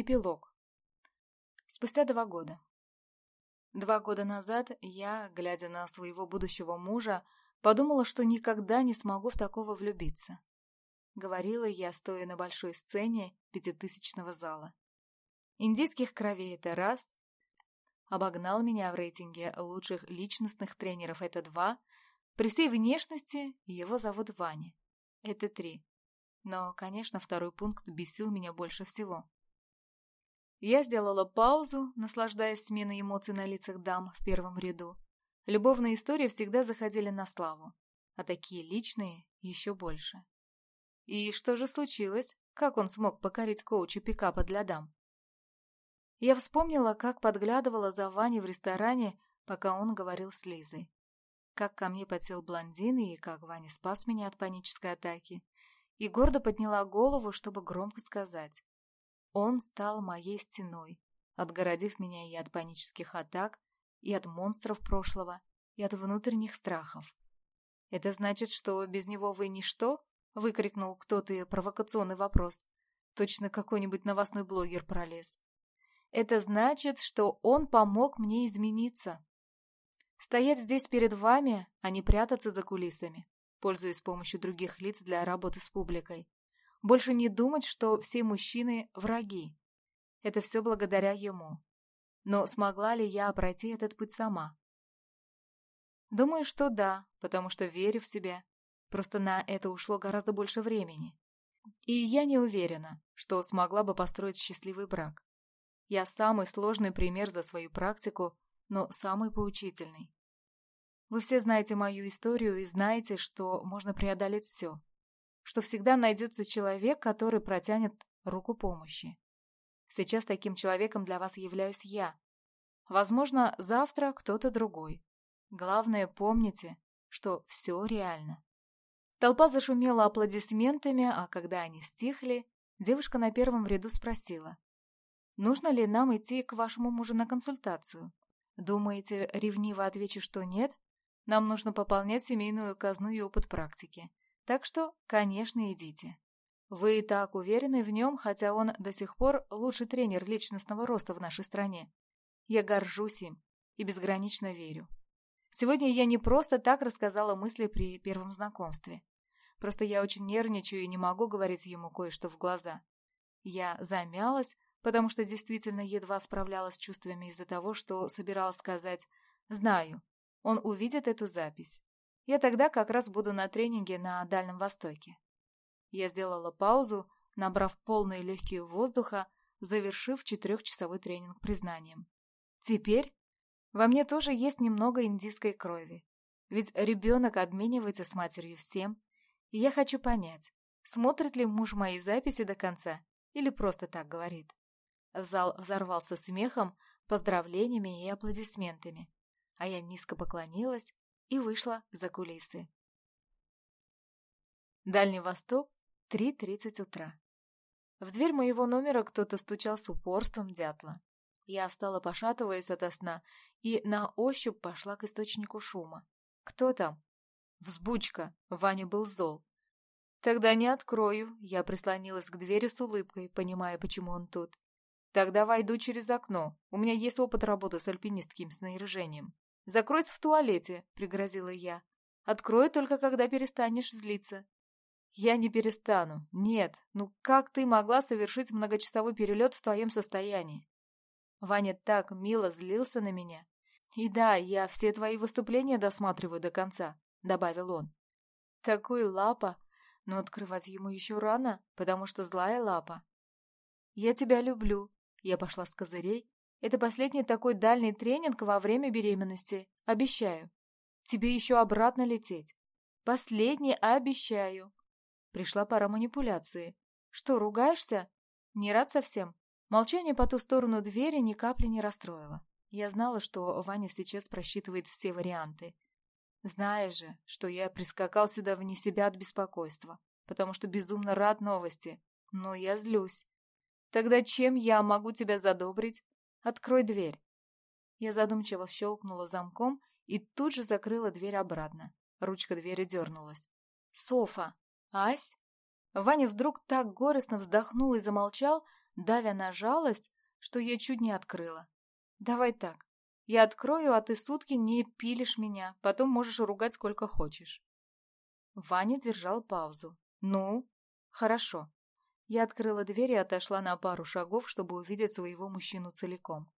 Эпилог. Спустя два года. Два года назад я, глядя на своего будущего мужа, подумала, что никогда не смогу в такого влюбиться. Говорила я, стоя на большой сцене пятитысячного зала. Индийских кровей — это раз. Обогнал меня в рейтинге лучших личностных тренеров — это два. При всей внешности его зовут Ваня. Это три. Но, конечно, второй пункт бесил меня больше всего. Я сделала паузу, наслаждаясь сменой эмоций на лицах дам в первом ряду. Любовные истории всегда заходили на славу, а такие личные еще больше. И что же случилось? Как он смог покорить коуча пикапа для дам? Я вспомнила, как подглядывала за Ваней в ресторане, пока он говорил с Лизой. Как ко мне подсел блондин и как Ваня спас меня от панической атаки. И гордо подняла голову, чтобы громко сказать. Он стал моей стеной, отгородив меня и от панических атак, и от монстров прошлого, и от внутренних страхов. «Это значит, что без него вы ничто?» — выкрикнул кто-то провокационный вопрос. Точно какой-нибудь новостной блогер пролез. «Это значит, что он помог мне измениться. Стоять здесь перед вами, а не прятаться за кулисами, пользуясь помощью других лиц для работы с публикой. больше не думать, что все мужчины – враги. Это все благодаря ему. Но смогла ли я пройти этот путь сама? Думаю, что да, потому что верю в себя. Просто на это ушло гораздо больше времени. И я не уверена, что смогла бы построить счастливый брак. Я самый сложный пример за свою практику, но самый поучительный. Вы все знаете мою историю и знаете, что можно преодолеть все что всегда найдется человек, который протянет руку помощи. Сейчас таким человеком для вас являюсь я. Возможно, завтра кто-то другой. Главное, помните, что все реально. Толпа зашумела аплодисментами, а когда они стихли, девушка на первом ряду спросила. «Нужно ли нам идти к вашему мужу на консультацию? Думаете, ревниво отвечу, что нет? Нам нужно пополнять семейную казну и опыт практики. Так что, конечно, идите. Вы и так уверены в нем, хотя он до сих пор лучший тренер личностного роста в нашей стране. Я горжусь им и безгранично верю. Сегодня я не просто так рассказала мысли при первом знакомстве. Просто я очень нервничаю и не могу говорить ему кое-что в глаза. Я замялась, потому что действительно едва справлялась с чувствами из-за того, что собиралась сказать «Знаю, он увидит эту запись. Я тогда как раз буду на тренинге на Дальнем Востоке. Я сделала паузу, набрав полные легкие воздуха, завершив четырехчасовой тренинг признанием. Теперь во мне тоже есть немного индийской крови. Ведь ребенок обменивается с матерью всем, и я хочу понять, смотрит ли муж мои записи до конца или просто так говорит. Зал взорвался смехом, поздравлениями и аплодисментами, а я низко поклонилась и вышла за кулисы. Дальний Восток, 3.30 утра. В дверь моего номера кто-то стучал с упорством дятла. Я встала, пошатываясь ото сна, и на ощупь пошла к источнику шума. «Кто там?» «Взбучка!» — Ваня был зол. «Тогда не открою», — я прислонилась к двери с улыбкой, понимая, почему он тут. «Тогда войду через окно. У меня есть опыт работы с альпинистским снаряжением. Закройся в туалете», — пригрозила я. «Открою только, когда перестанешь злиться». «Я не перестану. Нет. Ну как ты могла совершить многочасовой перелет в твоем состоянии?» Ваня так мило злился на меня. «И да, я все твои выступления досматриваю до конца», — добавил он. «Такой лапа! Но открывать ему еще рано, потому что злая лапа». «Я тебя люблю», — я пошла с козырей, это последний такой дальний тренинг во время беременности. Обещаю. Тебе еще обратно лететь. Последний обещаю. Пришла пора манипуляции. Что, ругаешься? Не рад совсем? Молчание по ту сторону двери ни капли не расстроило. Я знала, что Ваня сейчас просчитывает все варианты. Зная же, что я прискакал сюда вне себя от беспокойства, потому что безумно рад новости, но я злюсь. Тогда чем я могу тебя задобрить? Открой дверь. Я задумчиво щелкнула замком и тут же закрыла дверь обратно. Ручка двери дернулась. «Софа! Ась?» Ваня вдруг так горестно вздохнул и замолчал, давя на жалость, что я чуть не открыла. Давай так. Я открою, а ты сутки не пилишь меня, потом можешь ругать сколько хочешь. Ваня держал паузу. Ну, хорошо. Я открыла дверь и отошла на пару шагов, чтобы увидеть своего мужчину целиком.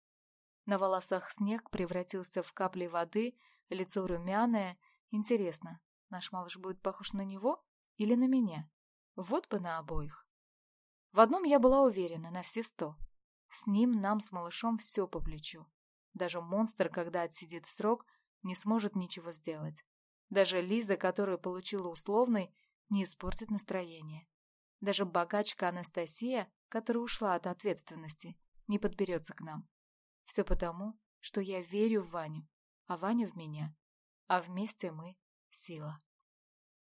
На волосах снег превратился в капли воды, лицо румяное. Интересно, наш малыш будет похож на него или на меня? Вот бы на обоих. В одном я была уверена, на все сто. С ним нам с малышом все по плечу. Даже монстр, когда отсидит срок, не сможет ничего сделать. Даже Лиза, которая получила условный, не испортит настроение. Даже богачка Анастасия, которая ушла от ответственности, не подберется к нам. Все потому, что я верю в Ваню, а Ваня в меня. А вместе мы — сила.